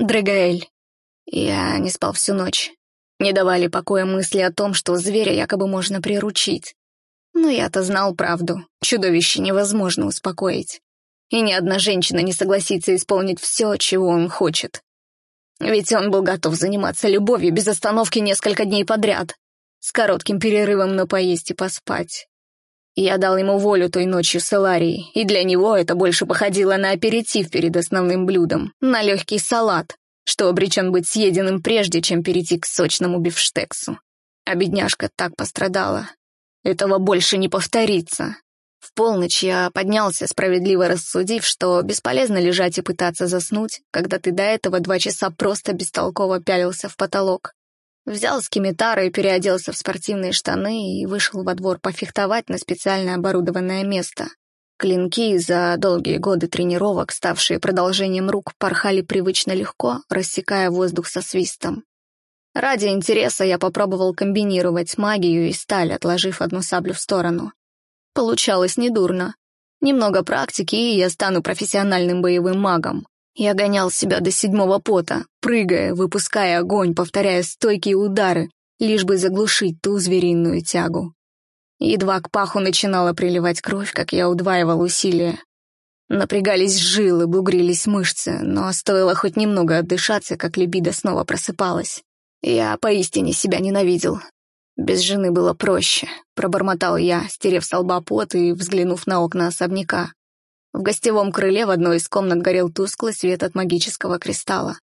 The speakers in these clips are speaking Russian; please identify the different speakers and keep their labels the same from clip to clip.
Speaker 1: Дрегаэль. Я не спал всю ночь. Не давали покоя мысли о том, что зверя якобы можно приручить. Но я-то знал правду. Чудовище невозможно успокоить. И ни одна женщина не согласится исполнить все, чего он хочет. Ведь он был готов заниматься любовью без остановки несколько дней подряд, с коротким перерывом на поесть и поспать. Я дал ему волю той ночью с Эларией, и для него это больше походило на аперитив перед основным блюдом, на легкий салат, что обречен быть съеденным прежде, чем перейти к сочному бифштексу. А бедняжка так пострадала. Этого больше не повторится. В полночь я поднялся, справедливо рассудив, что бесполезно лежать и пытаться заснуть, когда ты до этого два часа просто бестолково пялился в потолок. Взял скимитар и переоделся в спортивные штаны и вышел во двор пофехтовать на специально оборудованное место. Клинки, за долгие годы тренировок, ставшие продолжением рук, порхали привычно легко, рассекая воздух со свистом. Ради интереса я попробовал комбинировать магию и сталь, отложив одну саблю в сторону. Получалось недурно. Немного практики, и я стану профессиональным боевым магом. Я гонял себя до седьмого пота, прыгая, выпуская огонь, повторяя стойкие удары, лишь бы заглушить ту звериную тягу. Едва к паху начинала приливать кровь, как я удваивал усилия. Напрягались жилы, бугрились мышцы, но стоило хоть немного отдышаться, как либидо снова просыпалась. Я поистине себя ненавидел. Без жены было проще, пробормотал я, стерев с лба пот и взглянув на окна особняка. В гостевом крыле в одной из комнат горел тусклый свет от магического кристалла.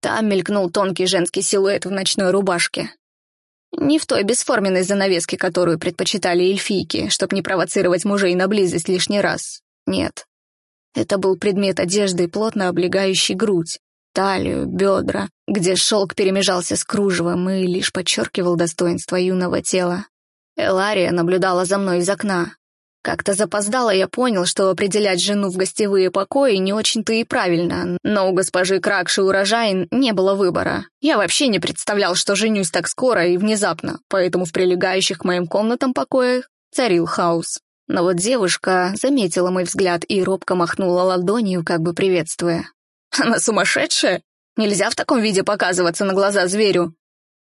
Speaker 1: Там мелькнул тонкий женский силуэт в ночной рубашке. Не в той бесформенной занавеске, которую предпочитали эльфийки, чтобы не провоцировать мужей на близость лишний раз. Нет. Это был предмет одежды, плотно облегающий грудь, талию, бедра, где шелк перемежался с кружевом и лишь подчеркивал достоинство юного тела. Элария наблюдала за мной из окна. Как-то запоздало я понял, что определять жену в гостевые покои не очень-то и правильно, но у госпожи Кракши урожай не было выбора. Я вообще не представлял, что женюсь так скоро и внезапно, поэтому в прилегающих к моим комнатам покоях царил хаос. Но вот девушка заметила мой взгляд и робко махнула ладонью, как бы приветствуя. Она сумасшедшая? Нельзя в таком виде показываться на глаза зверю.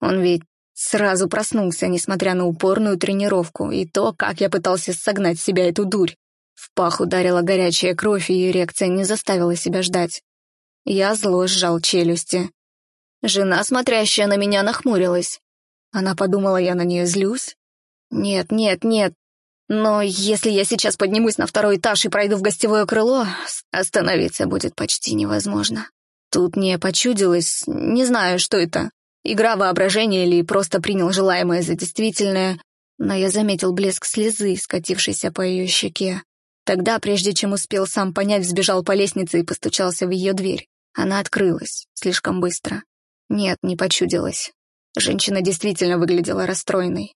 Speaker 1: Он ведь сразу проснулся, несмотря на упорную тренировку и то, как я пытался согнать с себя эту дурь. В пах ударила горячая кровь, и эрекция не заставила себя ждать. Я зло сжал челюсти. Жена, смотрящая на меня, нахмурилась. Она подумала, я на нее злюсь. Нет, нет, нет. Но если я сейчас поднимусь на второй этаж и пройду в гостевое крыло, остановиться будет почти невозможно. Тут мне почудилось, не знаю, что это, игра воображения или просто принял желаемое за действительное, но я заметил блеск слезы, скатившейся по ее щеке. Тогда, прежде чем успел сам понять, взбежал по лестнице и постучался в ее дверь. Она открылась, слишком быстро. Нет, не почудилась. Женщина действительно выглядела расстроенной.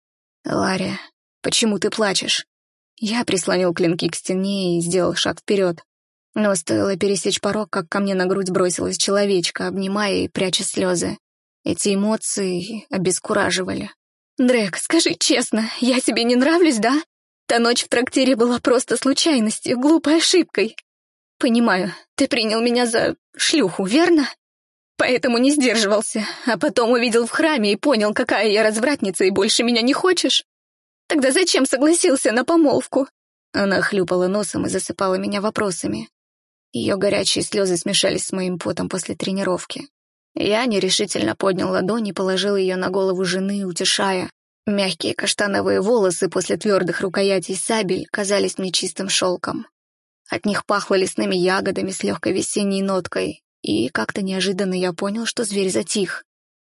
Speaker 1: «Лария, Почему ты плачешь?» Я прислонил клинки к стене и сделал шаг вперед. Но стоило пересечь порог, как ко мне на грудь бросилась человечка, обнимая и пряча слезы. Эти эмоции обескураживали. «Дрек, скажи честно, я тебе не нравлюсь, да? Та ночь в трактире была просто случайностью, глупой ошибкой. Понимаю, ты принял меня за шлюху, верно? Поэтому не сдерживался, а потом увидел в храме и понял, какая я развратница и больше меня не хочешь. Тогда зачем согласился на помолвку?» Она хлюпала носом и засыпала меня вопросами. Ее горячие слезы смешались с моим потом после тренировки. Я нерешительно поднял ладонь и положил ее на голову жены, утешая. Мягкие каштановые волосы после твердых рукоятей сабель казались мне чистым шелком. От них пахло лесными ягодами с легкой весенней ноткой, и как-то неожиданно я понял, что зверь затих.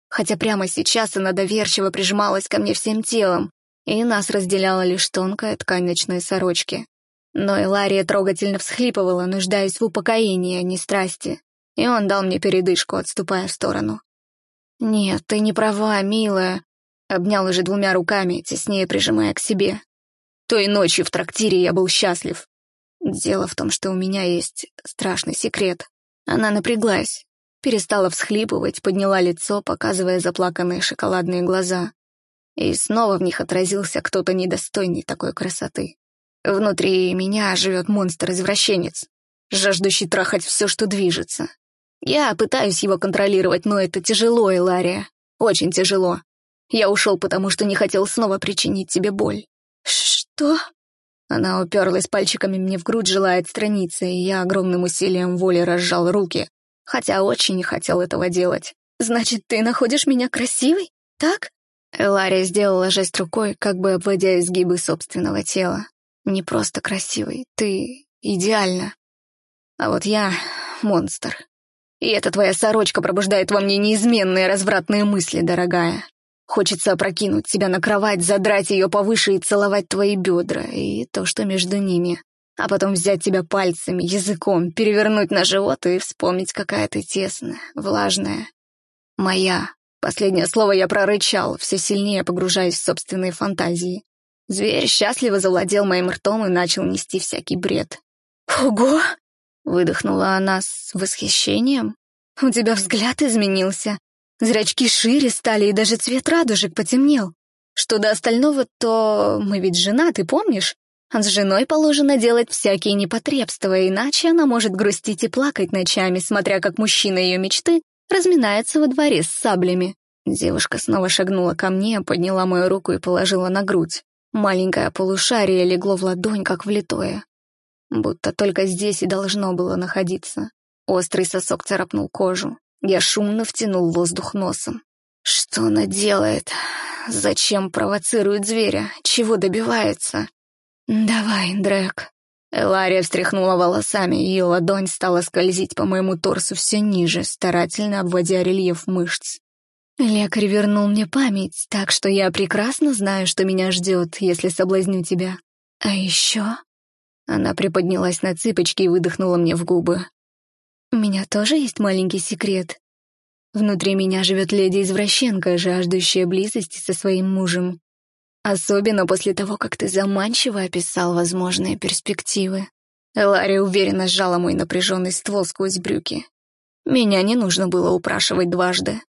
Speaker 1: Хотя прямо сейчас она доверчиво прижималась ко мне всем телом, и нас разделяла лишь тонкая ткань ночной сорочки. Но Илария трогательно всхлипывала, нуждаясь в упокоении, а не страсти, и он дал мне передышку, отступая в сторону. «Нет, ты не права, милая», — обнял уже двумя руками, теснее прижимая к себе. Той ночью в трактире я был счастлив. Дело в том, что у меня есть страшный секрет. Она напряглась, перестала всхлипывать, подняла лицо, показывая заплаканные шоколадные глаза. И снова в них отразился кто-то недостойный такой красоты. Внутри меня живет монстр-извращенец, жаждущий трахать все, что движется. Я пытаюсь его контролировать, но это тяжело, Элария. Очень тяжело. Я ушел, потому что не хотел снова причинить тебе боль. Что? Она уперлась пальчиками мне в грудь, желая отстраниться, и я огромным усилием воли разжал руки, хотя очень не хотел этого делать. «Значит, ты находишь меня красивой? Так?» Элария сделала жест рукой, как бы обводя изгибы собственного тела. «Не просто красивый, ты идеально. А вот я — монстр. И эта твоя сорочка пробуждает во мне неизменные развратные мысли, дорогая. Хочется опрокинуть себя на кровать, задрать ее повыше и целовать твои бедра и то, что между ними. А потом взять тебя пальцами, языком, перевернуть на живот и вспомнить, какая ты тесная, влажная. Моя. Последнее слово я прорычал, все сильнее погружаясь в собственные фантазии. Зверь счастливо завладел моим ртом и начал нести всякий бред. «Ого!» — выдохнула она с восхищением. «У тебя взгляд изменился. Зрачки шире стали, и даже цвет радужек потемнел. Что до остального, то мы ведь женаты, помнишь? А с женой положено делать всякие непотребства, иначе она может грустить и плакать ночами, смотря как мужчина ее мечты разминается во дворе с саблями. Девушка снова шагнула ко мне, подняла мою руку и положила на грудь. Маленькое полушарие легло в ладонь, как влитое. Будто только здесь и должно было находиться. Острый сосок царапнул кожу. Я шумно втянул воздух носом. Что она делает? Зачем провоцирует зверя? Чего добивается? «Давай, Дрэк». Элария встряхнула волосами, ее ладонь стала скользить по моему торсу все ниже, старательно обводя рельеф мышц. Лекарь вернул мне память, так что я прекрасно знаю, что меня ждет, если соблазню тебя. А еще... Она приподнялась на цыпочки и выдохнула мне в губы. У меня тоже есть маленький секрет. Внутри меня живет леди-извращенка, жаждущая близости со своим мужем. Особенно после того, как ты заманчиво описал возможные перспективы. Ларри уверенно сжала мой напряженный ствол сквозь брюки. Меня не нужно было упрашивать дважды.